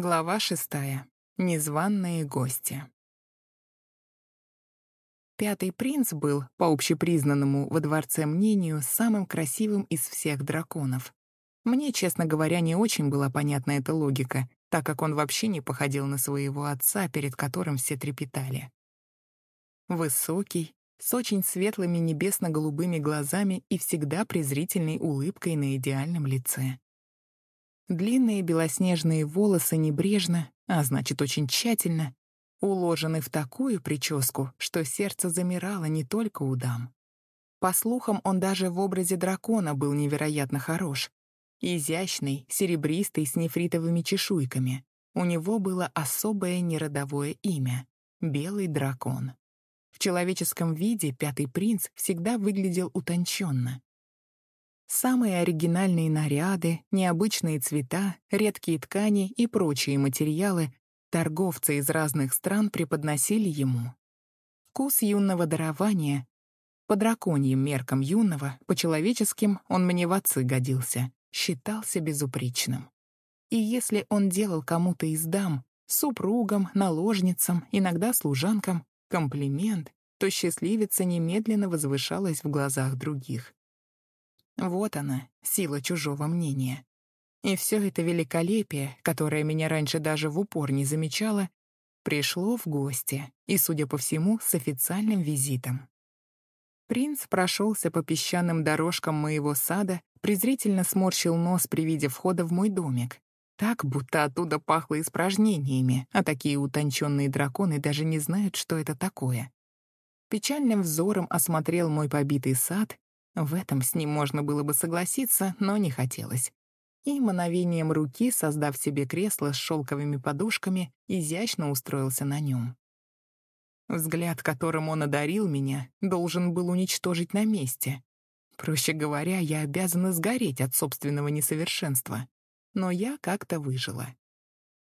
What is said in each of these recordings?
Глава шестая. Незваные гости. Пятый принц был, по общепризнанному во дворце мнению, самым красивым из всех драконов. Мне, честно говоря, не очень была понятна эта логика, так как он вообще не походил на своего отца, перед которым все трепетали. Высокий, с очень светлыми небесно-голубыми глазами и всегда презрительной улыбкой на идеальном лице. Длинные белоснежные волосы небрежно, а значит, очень тщательно, уложены в такую прическу, что сердце замирало не только у дам. По слухам, он даже в образе дракона был невероятно хорош. Изящный, серебристый, с нефритовыми чешуйками. У него было особое неродовое имя — Белый дракон. В человеческом виде пятый принц всегда выглядел утонченно. Самые оригинальные наряды, необычные цвета, редкие ткани и прочие материалы торговцы из разных стран преподносили ему. Вкус юного дарования, по драконьим меркам юного, по человеческим он мне в отцы годился, считался безупречным. И если он делал кому-то из дам, супругам, наложницам, иногда служанкам, комплимент, то счастливица немедленно возвышалась в глазах других. Вот она, сила чужого мнения. И все это великолепие, которое меня раньше даже в упор не замечало, пришло в гости, и, судя по всему, с официальным визитом. Принц прошелся по песчаным дорожкам моего сада, презрительно сморщил нос при виде входа в мой домик. Так, будто оттуда пахло испражнениями, а такие утонченные драконы даже не знают, что это такое. Печальным взором осмотрел мой побитый сад. В этом с ним можно было бы согласиться, но не хотелось и мановением руки, создав себе кресло с шелковыми подушками, изящно устроился на нем. Взгляд, которым он одарил меня, должен был уничтожить на месте. Проще говоря, я обязана сгореть от собственного несовершенства. Но я как-то выжила.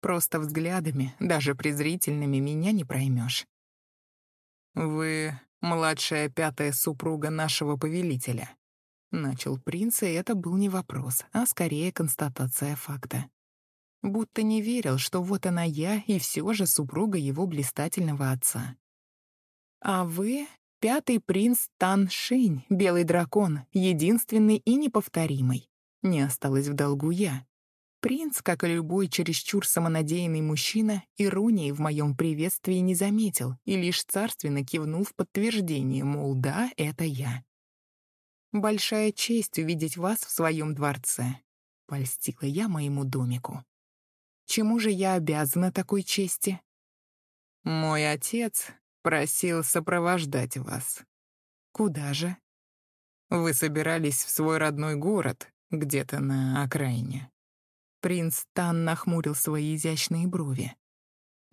Просто взглядами, даже презрительными, меня не проймешь. «Вы младшая пятая супруга нашего повелителя», Начал принц, и это был не вопрос, а скорее констатация факта. Будто не верил, что вот она я и все же супруга его блистательного отца. «А вы — пятый принц Тан Шинь, белый дракон, единственный и неповторимый. Не осталось в долгу я. Принц, как и любой чересчур самонадеянный мужчина, иронии в моем приветствии не заметил и лишь царственно кивнул в подтверждение, мол, да, это я. Большая честь увидеть вас в своем дворце», — польстила я моему домику. «Чему же я обязана такой чести?» «Мой отец просил сопровождать вас». «Куда же?» «Вы собирались в свой родной город, где-то на окраине». Принц Тан нахмурил свои изящные брови.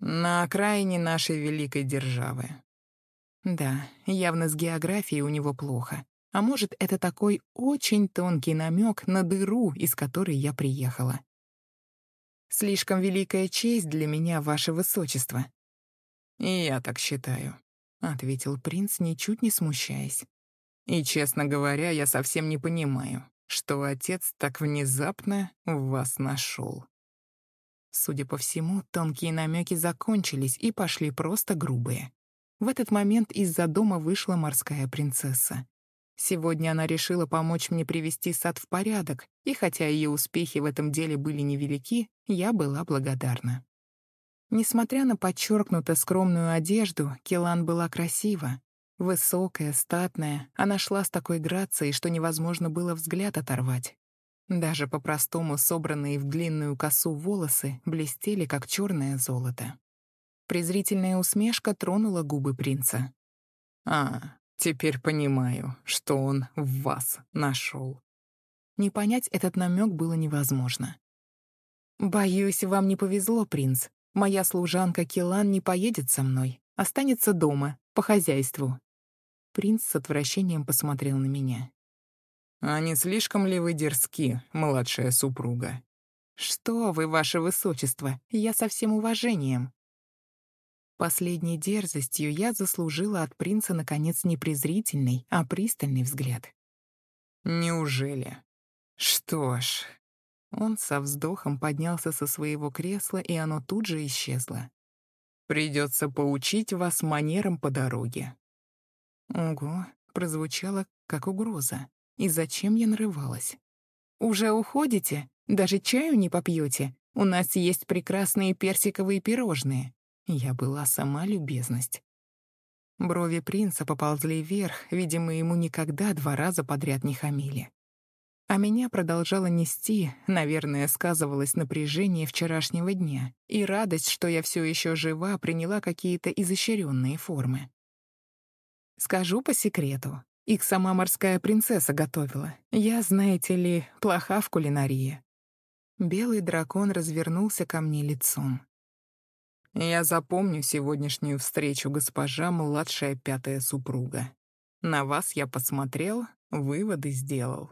«На окраине нашей великой державы». Да, явно с географией у него плохо. А может, это такой очень тонкий намек на дыру, из которой я приехала. Слишком великая честь для меня, ваше высочество. И я так считаю, — ответил принц, ничуть не смущаясь. И, честно говоря, я совсем не понимаю, что отец так внезапно вас нашел. Судя по всему, тонкие намеки закончились и пошли просто грубые. В этот момент из-за дома вышла морская принцесса. Сегодня она решила помочь мне привести сад в порядок, и хотя ее успехи в этом деле были невелики, я была благодарна. Несмотря на подчеркнуто скромную одежду, Келан была красива. Высокая, статная, она шла с такой грацией, что невозможно было взгляд оторвать. Даже по-простому собранные в длинную косу волосы блестели, как черное золото. Презрительная усмешка тронула губы принца. «А, Теперь понимаю, что он в вас нашел. Не понять этот намек было невозможно. «Боюсь, вам не повезло, принц. Моя служанка Килан не поедет со мной, останется дома, по хозяйству». Принц с отвращением посмотрел на меня. «А не слишком ли вы дерзки, младшая супруга?» «Что вы, ваше высочество, я со всем уважением. Последней дерзостью я заслужила от принца, наконец, не презрительный, а пристальный взгляд. «Неужели? Что ж, Он со вздохом поднялся со своего кресла, и оно тут же исчезло. «Придется поучить вас манерам по дороге». Ого, прозвучало как угроза. И зачем я нарывалась? «Уже уходите? Даже чаю не попьете? У нас есть прекрасные персиковые пирожные». Я была сама любезность. Брови принца поползли вверх, видимо, ему никогда два раза подряд не хамили. А меня продолжало нести, наверное, сказывалось напряжение вчерашнего дня, и радость, что я все еще жива, приняла какие-то изощренные формы. Скажу по секрету, их сама морская принцесса готовила. Я, знаете ли, плоха в кулинарии. Белый дракон развернулся ко мне лицом. Я запомню сегодняшнюю встречу, госпожа, младшая пятая супруга. На вас я посмотрел, выводы сделал.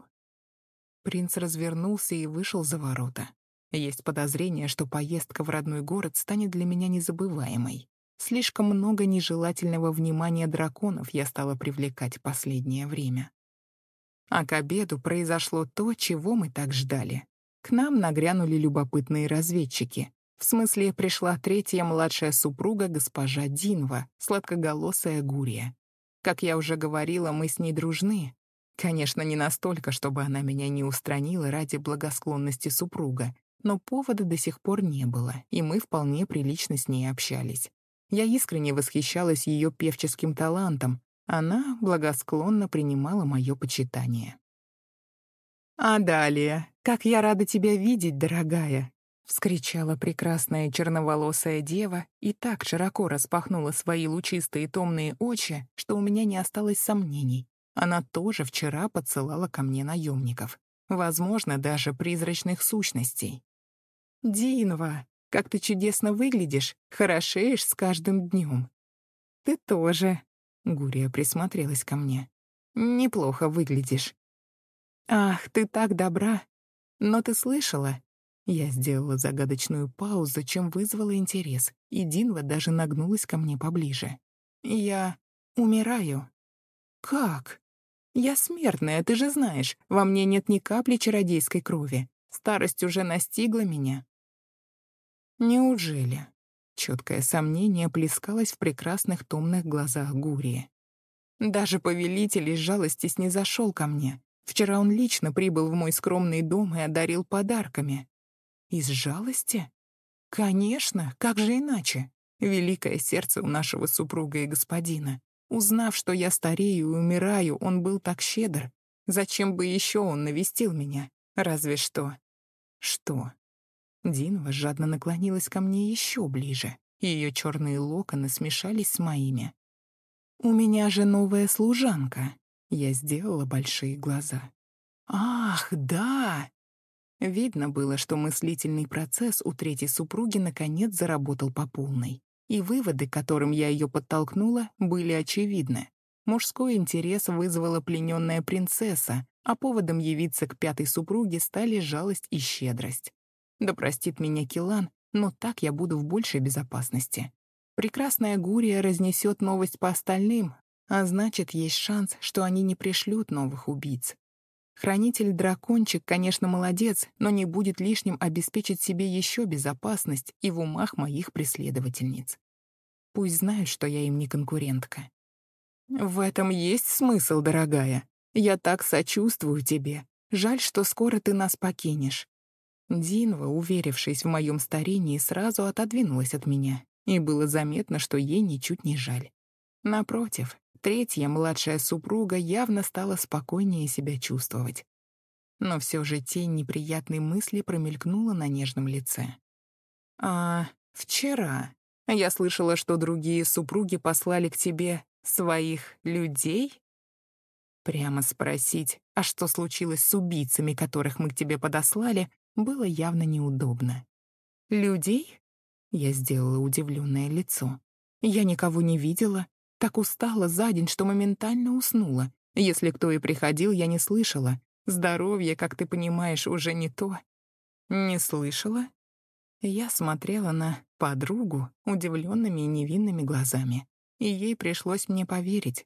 Принц развернулся и вышел за ворота. Есть подозрение, что поездка в родной город станет для меня незабываемой. Слишком много нежелательного внимания драконов я стала привлекать последнее время. А к обеду произошло то, чего мы так ждали. К нам нагрянули любопытные разведчики, в смысле, пришла третья младшая супруга госпожа Динва, сладкоголосая Гурия. Как я уже говорила, мы с ней дружны. Конечно, не настолько, чтобы она меня не устранила ради благосклонности супруга, но повода до сих пор не было, и мы вполне прилично с ней общались. Я искренне восхищалась ее певческим талантом, она благосклонно принимала мое почитание. «А далее, как я рада тебя видеть, дорогая!» вскричала прекрасная черноволосая дева и так широко распахнула свои лучистые томные очи, что у меня не осталось сомнений. Она тоже вчера подсылала ко мне наемников, возможно, даже призрачных сущностей. «Динва, как ты чудесно выглядишь, хорошеешь с каждым днем». «Ты тоже», — Гурия присмотрелась ко мне. «Неплохо выглядишь». «Ах, ты так добра! Но ты слышала, я сделала загадочную паузу, чем вызвала интерес, и Динва даже нагнулась ко мне поближе. «Я умираю». «Как?» «Я смертная, ты же знаешь. Во мне нет ни капли чародейской крови. Старость уже настигла меня». «Неужели?» Четкое сомнение плескалось в прекрасных томных глазах Гурии. Даже повелитель из жалости снизошел ко мне. Вчера он лично прибыл в мой скромный дом и одарил подарками. Из жалости? Конечно, как же иначе? Великое сердце у нашего супруга и господина. Узнав, что я старею и умираю, он был так щедр. Зачем бы еще он навестил меня? Разве что... Что? Динова жадно наклонилась ко мне еще ближе. Ее черные локоны смешались с моими. «У меня же новая служанка». Я сделала большие глаза. «Ах, да! Видно было, что мыслительный процесс у третьей супруги наконец заработал по полной. И выводы, которым я ее подтолкнула, были очевидны. Мужской интерес вызвала плененная принцесса, а поводом явиться к пятой супруге стали жалость и щедрость. Да простит меня Килан, но так я буду в большей безопасности. Прекрасная Гурия разнесет новость по остальным, а значит, есть шанс, что они не пришлют новых убийц. Хранитель-дракончик, конечно, молодец, но не будет лишним обеспечить себе еще безопасность и в умах моих преследовательниц. Пусть знают, что я им не конкурентка. В этом есть смысл, дорогая. Я так сочувствую тебе. Жаль, что скоро ты нас покинешь. Динва, уверившись в моем старении, сразу отодвинулась от меня, и было заметно, что ей ничуть не жаль. Напротив, Третья, младшая супруга, явно стала спокойнее себя чувствовать. Но все же тень неприятной мысли промелькнула на нежном лице. «А вчера я слышала, что другие супруги послали к тебе своих людей?» Прямо спросить, а что случилось с убийцами, которых мы к тебе подослали, было явно неудобно. «Людей?» — я сделала удивленное лицо. «Я никого не видела, так устала за день, что моментально уснула. Если кто и приходил, я не слышала. Здоровье, как ты понимаешь, уже не то. Не слышала? Я смотрела на подругу удивленными и невинными глазами, и ей пришлось мне поверить.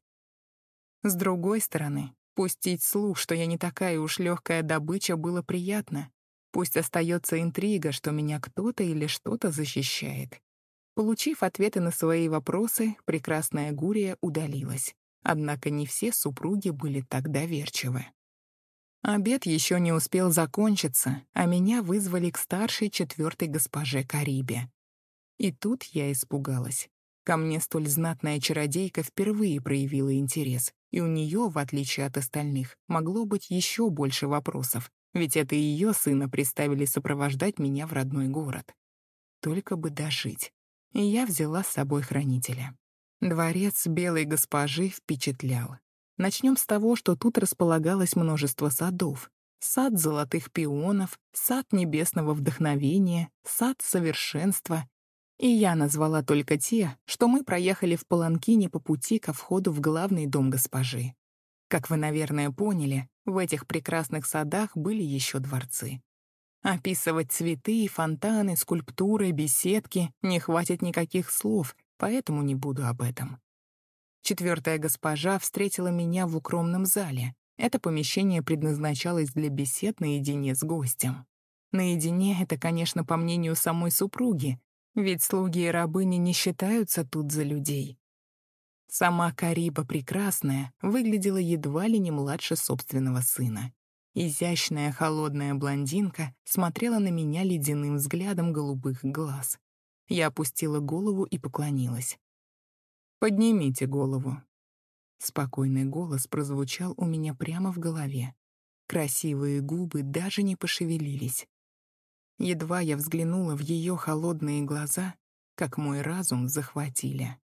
С другой стороны, пустить слух, что я не такая уж легкая добыча, было приятно. Пусть остается интрига, что меня кто-то или что-то защищает. Получив ответы на свои вопросы, прекрасная Гурия удалилась. Однако не все супруги были так доверчивы. Обед еще не успел закончиться, а меня вызвали к старшей четвертой госпоже Карибе. И тут я испугалась. Ко мне столь знатная чародейка впервые проявила интерес, и у нее, в отличие от остальных, могло быть еще больше вопросов, ведь это ее сына приставили сопровождать меня в родной город. Только бы дожить. И я взяла с собой хранителя. Дворец белой госпожи впечатлял. Начнем с того, что тут располагалось множество садов. Сад золотых пионов, сад небесного вдохновения, сад совершенства. И я назвала только те, что мы проехали в Паланкине по пути ко входу в главный дом госпожи. Как вы, наверное, поняли, в этих прекрасных садах были еще дворцы. Описывать цветы, фонтаны, скульптуры, беседки не хватит никаких слов, поэтому не буду об этом. Четвертая госпожа встретила меня в укромном зале. Это помещение предназначалось для бесед наедине с гостем. Наедине — это, конечно, по мнению самой супруги, ведь слуги и рабыни не считаются тут за людей. Сама Кариба Прекрасная выглядела едва ли не младше собственного сына. Изящная холодная блондинка смотрела на меня ледяным взглядом голубых глаз. Я опустила голову и поклонилась. «Поднимите голову». Спокойный голос прозвучал у меня прямо в голове. Красивые губы даже не пошевелились. Едва я взглянула в ее холодные глаза, как мой разум захватили.